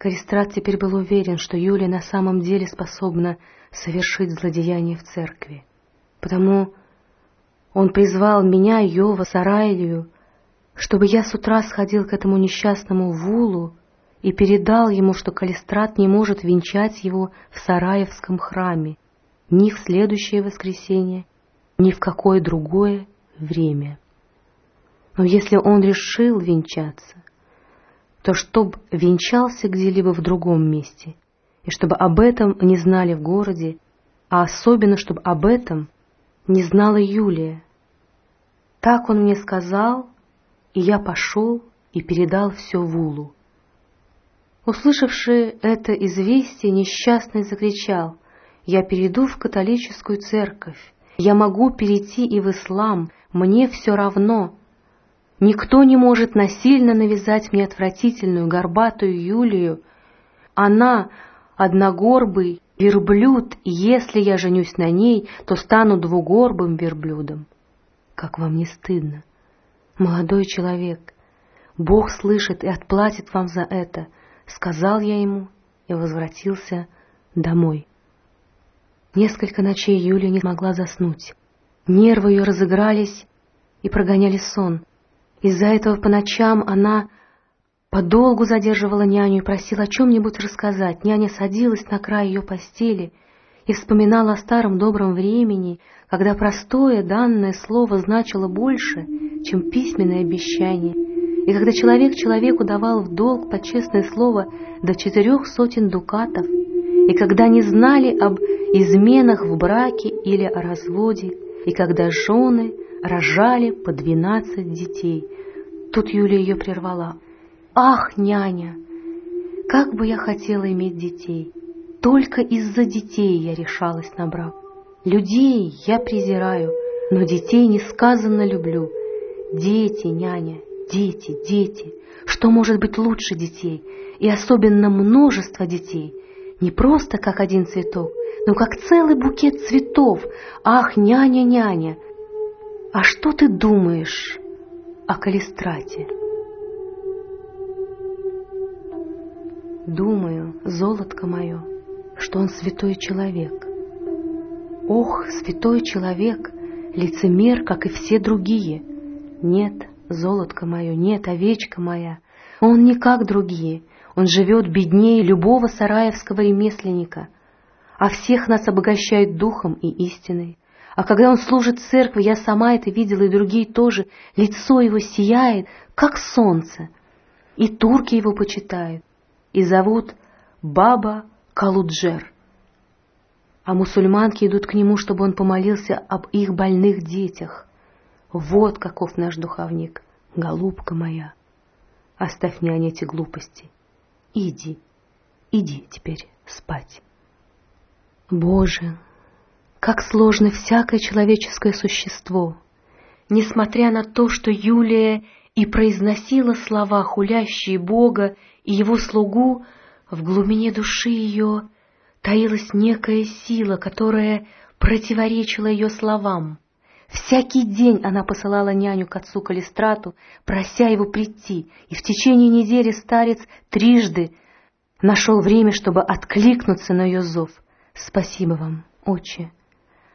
Калистрат теперь был уверен, что Юлия на самом деле способна совершить злодеяние в церкви. Потому он призвал меня, Йова, Сарайлию, чтобы я с утра сходил к этому несчастному Вулу и передал ему, что Калистрат не может венчать его в Сараевском храме ни в следующее воскресенье, ни в какое другое время. Но если он решил венчаться, то чтоб венчался где-либо в другом месте, и чтобы об этом не знали в городе, а особенно, чтобы об этом не знала Юлия. Так он мне сказал, и я пошел и передал все Вулу. Услышавший это известие, несчастный закричал, «Я перейду в католическую церковь, я могу перейти и в ислам, мне все равно, Никто не может насильно навязать мне отвратительную горбатую Юлию. Она одногорбый верблюд, и если я женюсь на ней, то стану двугорбым верблюдом. Как вам не стыдно? Молодой человек, Бог слышит и отплатит вам за это, сказал я ему и возвратился домой. Несколько ночей Юлия не могла заснуть. Нервы ее разыгрались и прогоняли сон. Из-за этого по ночам она подолгу задерживала няню и просила о чем-нибудь рассказать. Няня садилась на край ее постели и вспоминала о старом добром времени, когда простое данное слово значило больше, чем письменное обещание, и когда человек человеку давал в долг под честное слово до четырех сотен дукатов, и когда не знали об изменах в браке или о разводе, и когда жены рожали по двенадцать детей. Тут Юлия ее прервала. «Ах, няня, как бы я хотела иметь детей! Только из-за детей я решалась на брак. Людей я презираю, но детей несказанно люблю. Дети, няня, дети, дети. Что может быть лучше детей? И особенно множество детей. Не просто как один цветок, но как целый букет цветов. Ах, няня, няня, а что ты думаешь о Калистрате? Думаю, золотко мое, что он святой человек. Ох, святой человек, лицемер, как и все другие. Нет, золотко мое, нет, овечка моя, он не как другие, он живет беднее любого сараевского ремесленника, а всех нас обогащает духом и истиной. А когда он служит церкви, я сама это видела, и другие тоже, лицо его сияет, как солнце. И турки его почитают, и зовут Баба Калуджер. А мусульманки идут к нему, чтобы он помолился об их больных детях. Вот каков наш духовник, голубка моя. Оставь няне эти глупости. Иди, иди теперь спать. Боже, как сложно всякое человеческое существо. Несмотря на то, что Юлия и произносила слова, хулящие Бога и его слугу, в глубине души ее таилась некая сила, которая противоречила ее словам. Всякий день она посылала няню к отцу Калистрату, прося его прийти, и в течение недели старец трижды нашел время, чтобы откликнуться на ее зов. «Спасибо вам, отче»,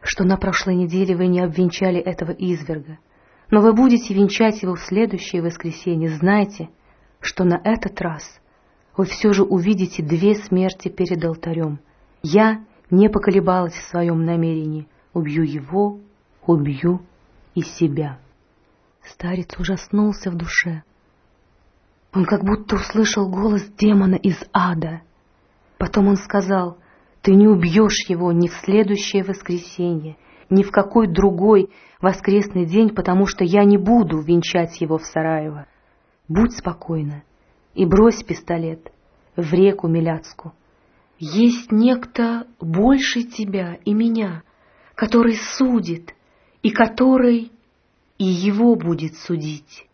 что на прошлой неделе вы не обвенчали этого изверга, но вы будете венчать его в следующее воскресенье. Знайте, что на этот раз вы все же увидите две смерти перед алтарем. Я не поколебалась в своем намерении. Убью его, убью и себя. Старец ужаснулся в душе. Он как будто услышал голос демона из ада. Потом он сказал — ты не убьешь его ни в следующее воскресенье, ни в какой другой воскресный день, потому что я не буду венчать его в Сараево. Будь спокойна и брось пистолет в реку Миляцку. Есть некто больше тебя и меня, который судит, и который и его будет судить.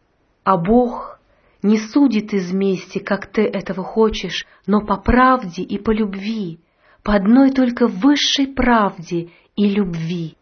А Бог не судит из мести, как ты этого хочешь, но по правде и по любви, по одной только высшей правде и любви.